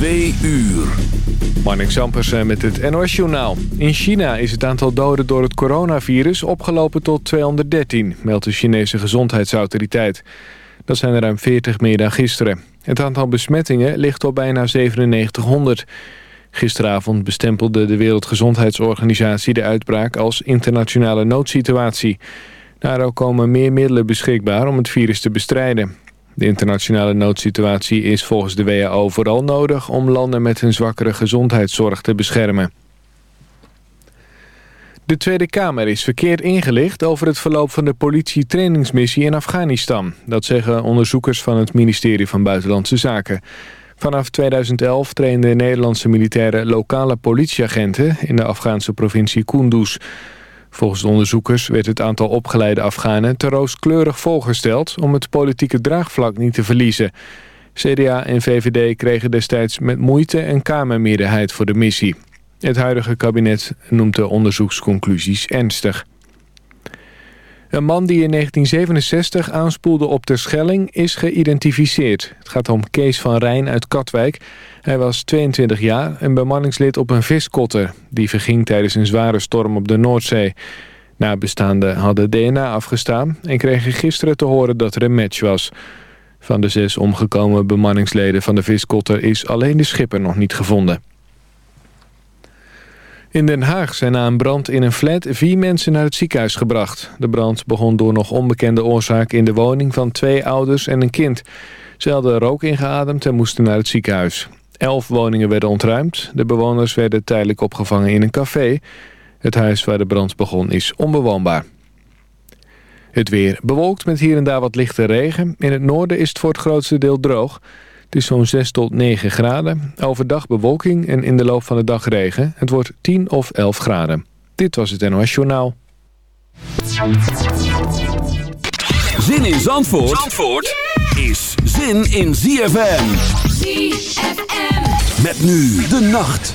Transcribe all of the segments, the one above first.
Twee uur. Marnik Zampersen met het NOS-journaal. In China is het aantal doden door het coronavirus opgelopen tot 213, meldt de Chinese gezondheidsautoriteit. Dat zijn er ruim 40 meer dan gisteren. Het aantal besmettingen ligt op bijna 9700. Gisteravond bestempelde de Wereldgezondheidsorganisatie de uitbraak als internationale noodsituatie. Daardoor komen meer middelen beschikbaar om het virus te bestrijden. De internationale noodsituatie is volgens de WHO vooral nodig om landen met een zwakkere gezondheidszorg te beschermen. De Tweede Kamer is verkeerd ingelicht over het verloop van de politietrainingsmissie in Afghanistan. Dat zeggen onderzoekers van het ministerie van Buitenlandse Zaken. Vanaf 2011 trainden Nederlandse militairen lokale politieagenten in de Afghaanse provincie Kunduz. Volgens de onderzoekers werd het aantal opgeleide Afghanen te rooskleurig volgesteld om het politieke draagvlak niet te verliezen. CDA en VVD kregen destijds met moeite een kamermeerderheid voor de missie. Het huidige kabinet noemt de onderzoeksconclusies ernstig. Een man die in 1967 aanspoelde op de Schelling is geïdentificeerd. Het gaat om Kees van Rijn uit Katwijk. Hij was 22 jaar en bemanningslid op een viskotter. Die verging tijdens een zware storm op de Noordzee. Nabestaanden hadden DNA afgestaan en kregen gisteren te horen dat er een match was. Van de zes omgekomen bemanningsleden van de viskotter is alleen de schipper nog niet gevonden. In Den Haag zijn na een brand in een flat vier mensen naar het ziekenhuis gebracht. De brand begon door nog onbekende oorzaak in de woning van twee ouders en een kind. Ze hadden rook ingeademd en moesten naar het ziekenhuis. Elf woningen werden ontruimd. De bewoners werden tijdelijk opgevangen in een café. Het huis waar de brand begon is onbewoonbaar. Het weer bewolkt met hier en daar wat lichte regen. In het noorden is het voor het grootste deel droog. Het is zo'n 6 tot 9 graden. Overdag bewolking en in de loop van de dag regen. Het wordt 10 of 11 graden. Dit was het NOS Journaal. Zin in Zandvoort, Zandvoort is zin in ZFM. ZFM. Met nu de nacht.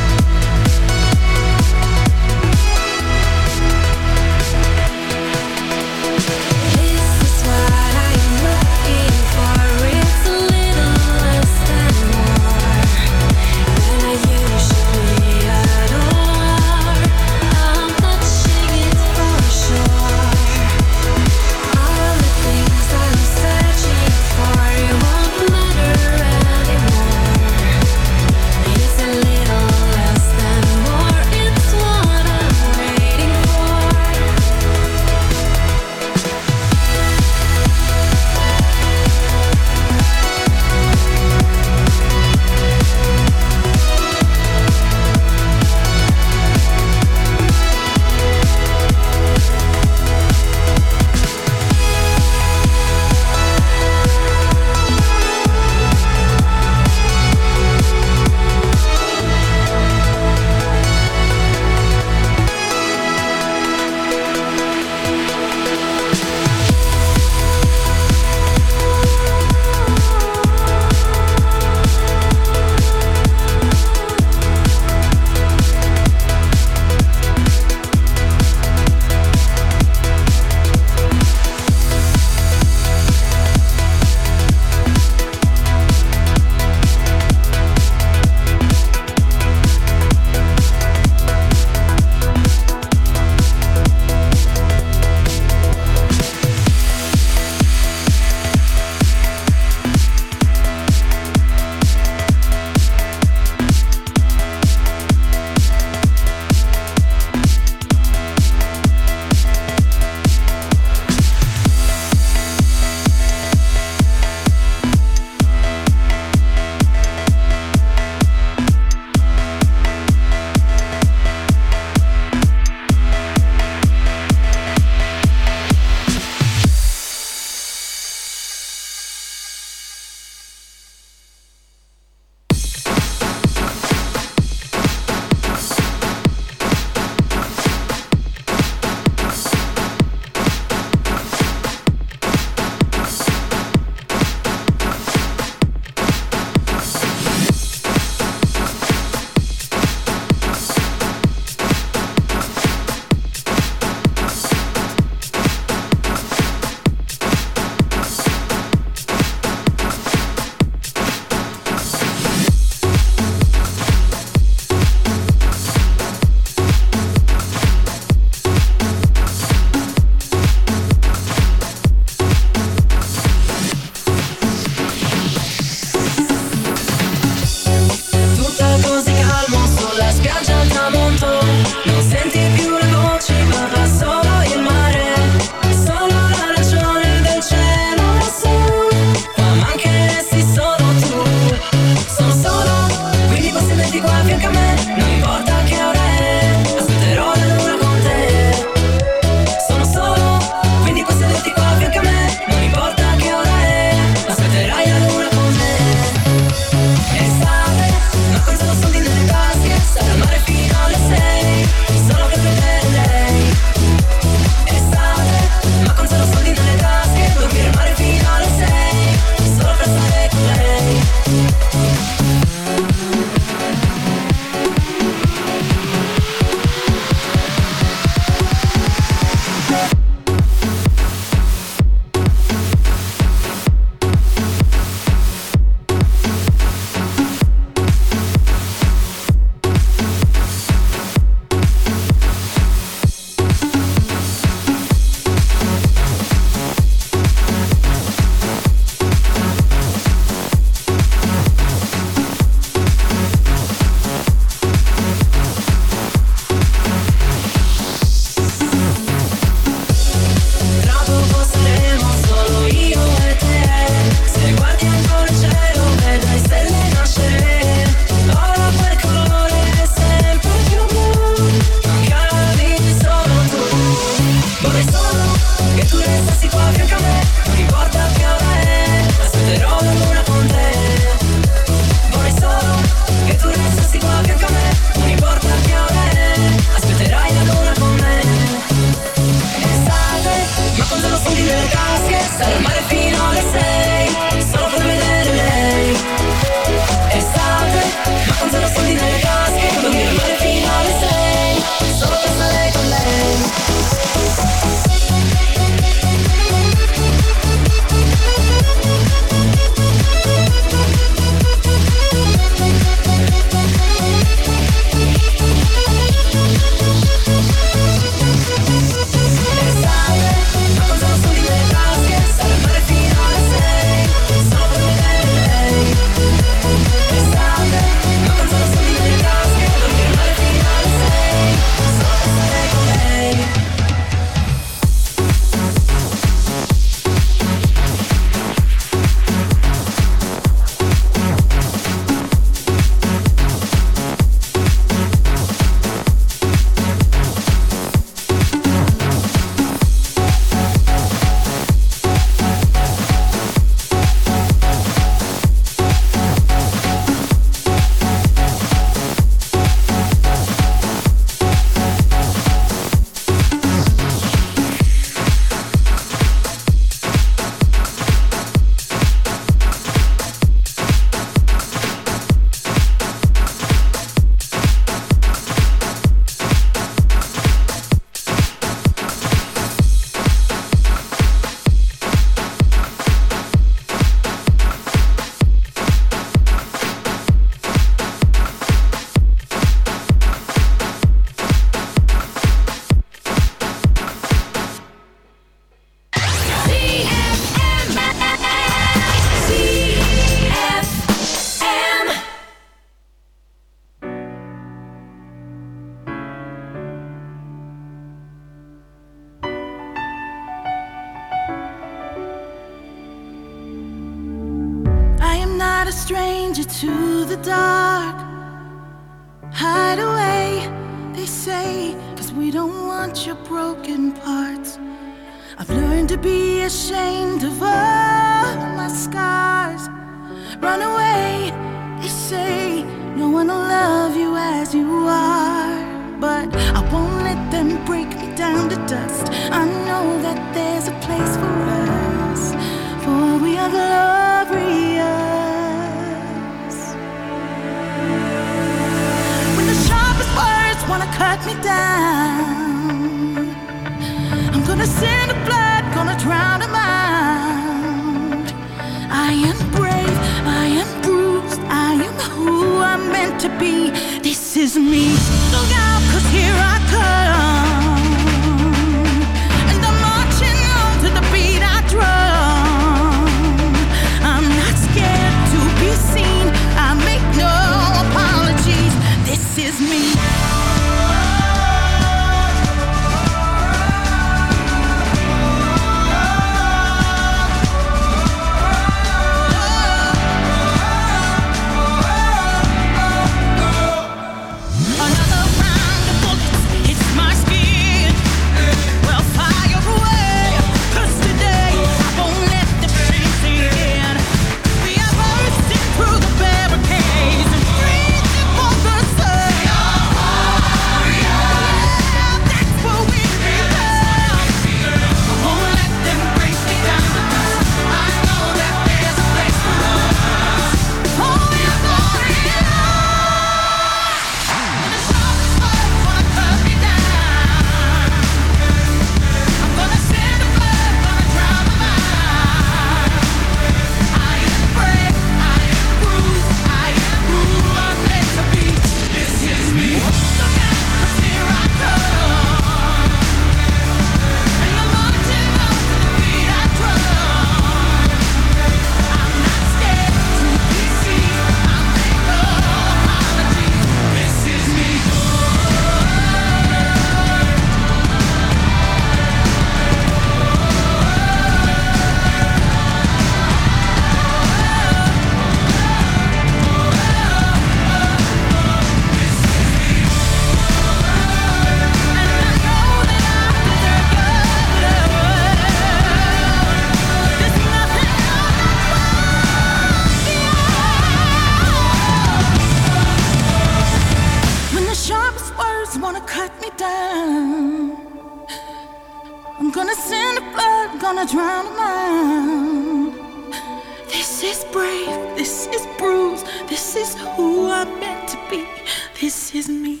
This is me.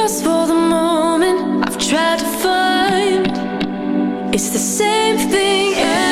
lost for the moment. I've tried to find it's the same thing.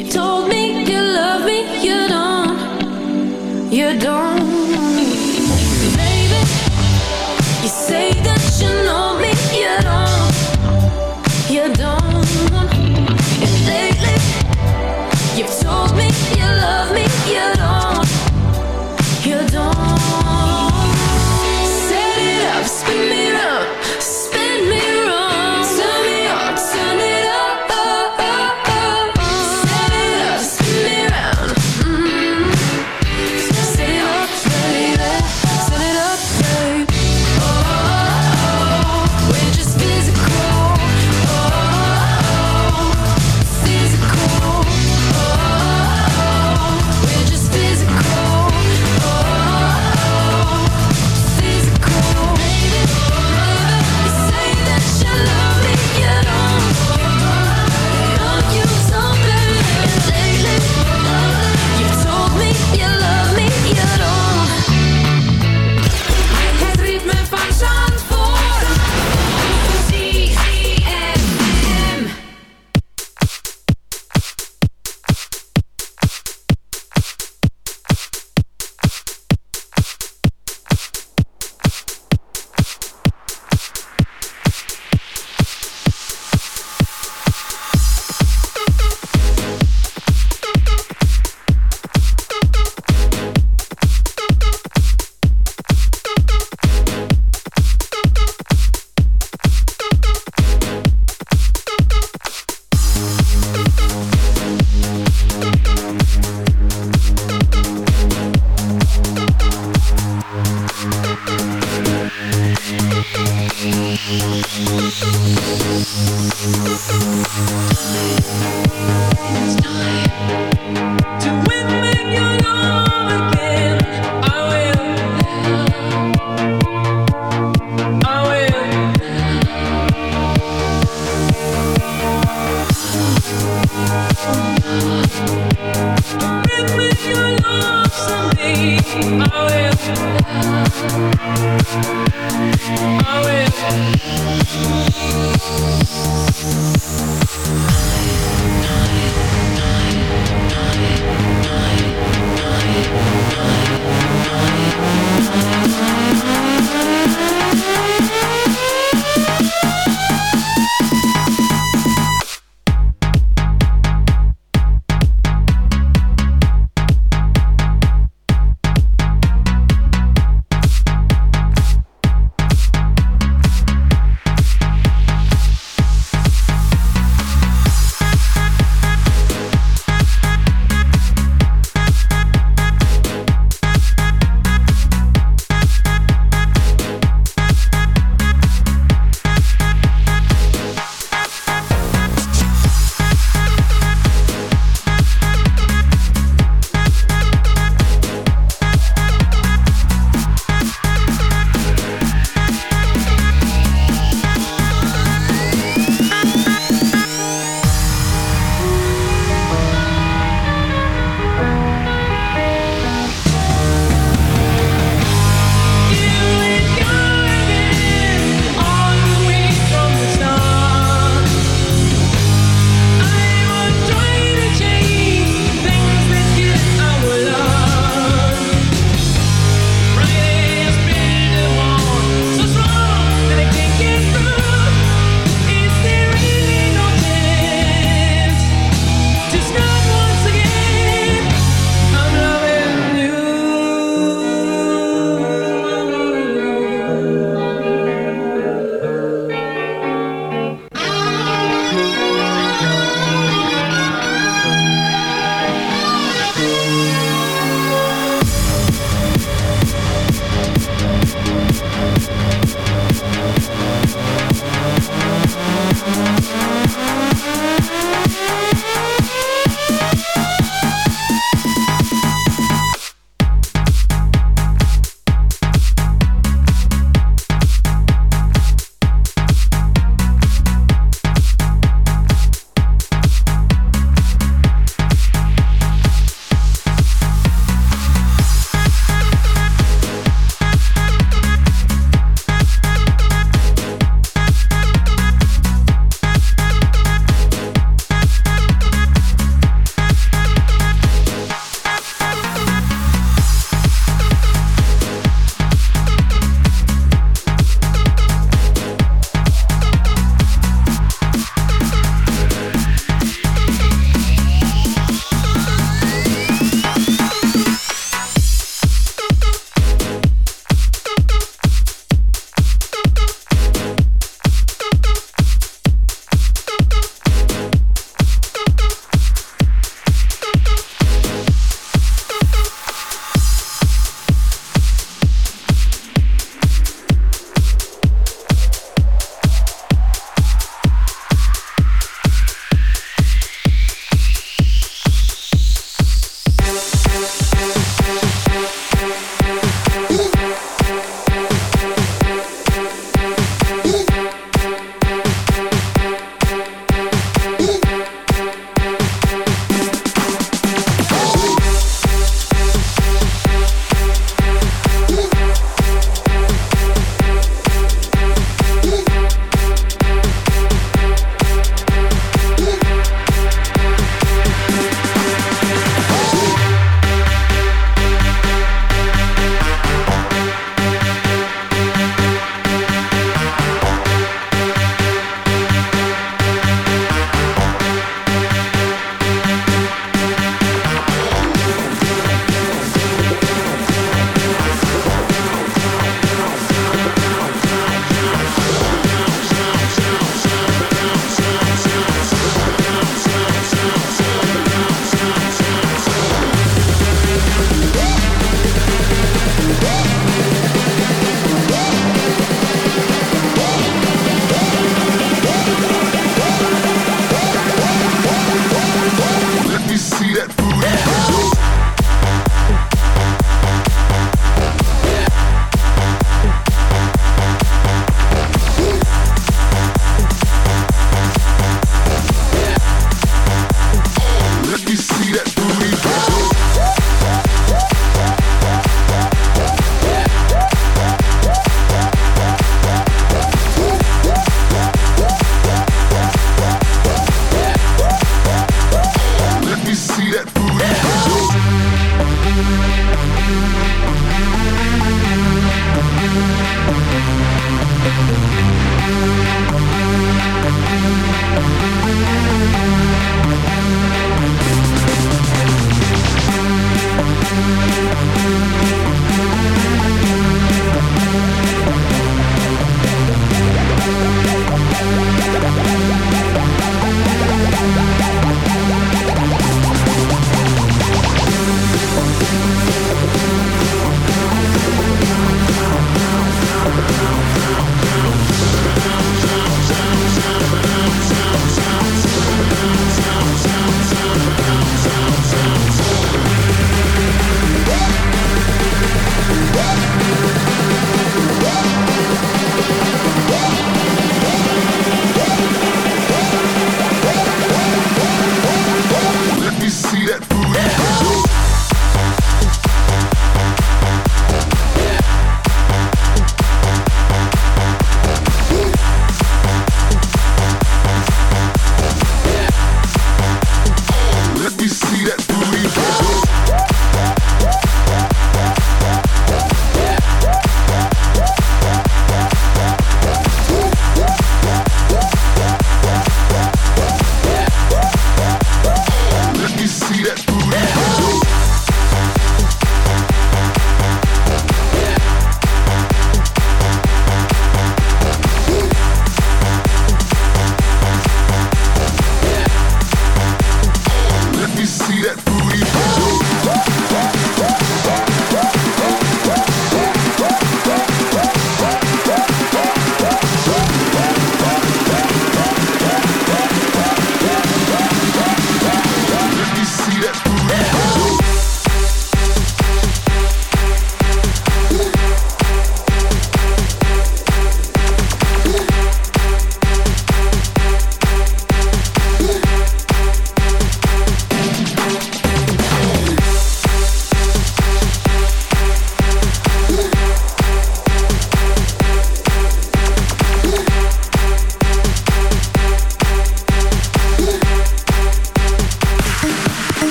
You told It's time.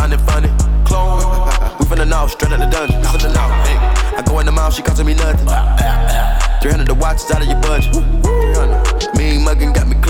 find it, find. Clone. We from the north, straight out the dungeon. Finna know. Hey. I go in the mouth, she costing me nothing. 300 the watch, out of your budget. Mean muggin' got me close.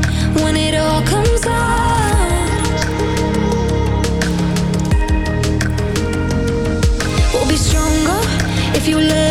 you let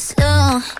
Slow.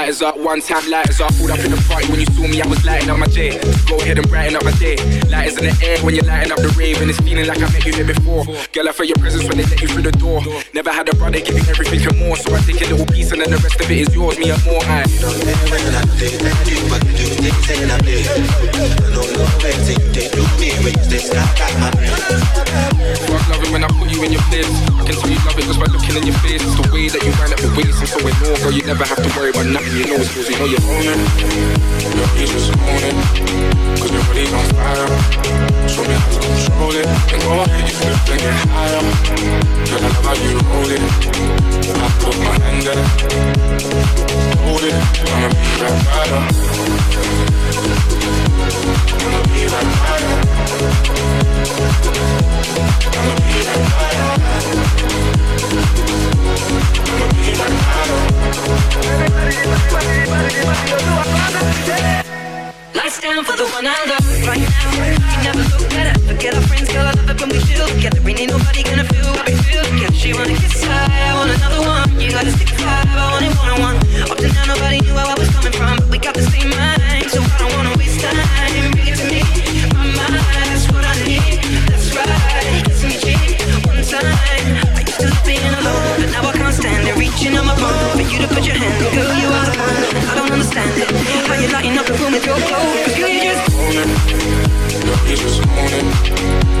Lighters up, one time lighters up. Pulled up in the party when you saw me, I was lighting up my day. Go ahead and brighten up my day. Lighters in the air when you're lighting up the rave, and it's feeling like I met you here before. Girl, I felt your presence when they let you through the door. Never had a brother give you everything and more, so I take a little piece and then the rest of it is yours, me and more. I Fuck loving when I put you in your place. I can tell you love it just by looking in your face. It's the way that you wind up your waist, I'm so in awe, girl. You never have to worry about nothing. You know it's yours, you know you're own it. Yo, you just. Cause. Show me how to control it. And go ahead, you flip get higher. Girl, you hold it. I put my hand there. Hold it. Be by you. I'ma be be by I don't understand it. How you lighting up the room with your? Cause you just.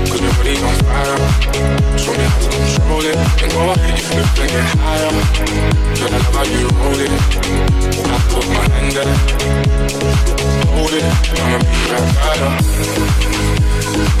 Cause your body's on fire. Show me how to control it. And go you flip and get higher. I it. I put my hand there. Hold it. I'ma be right you. Thank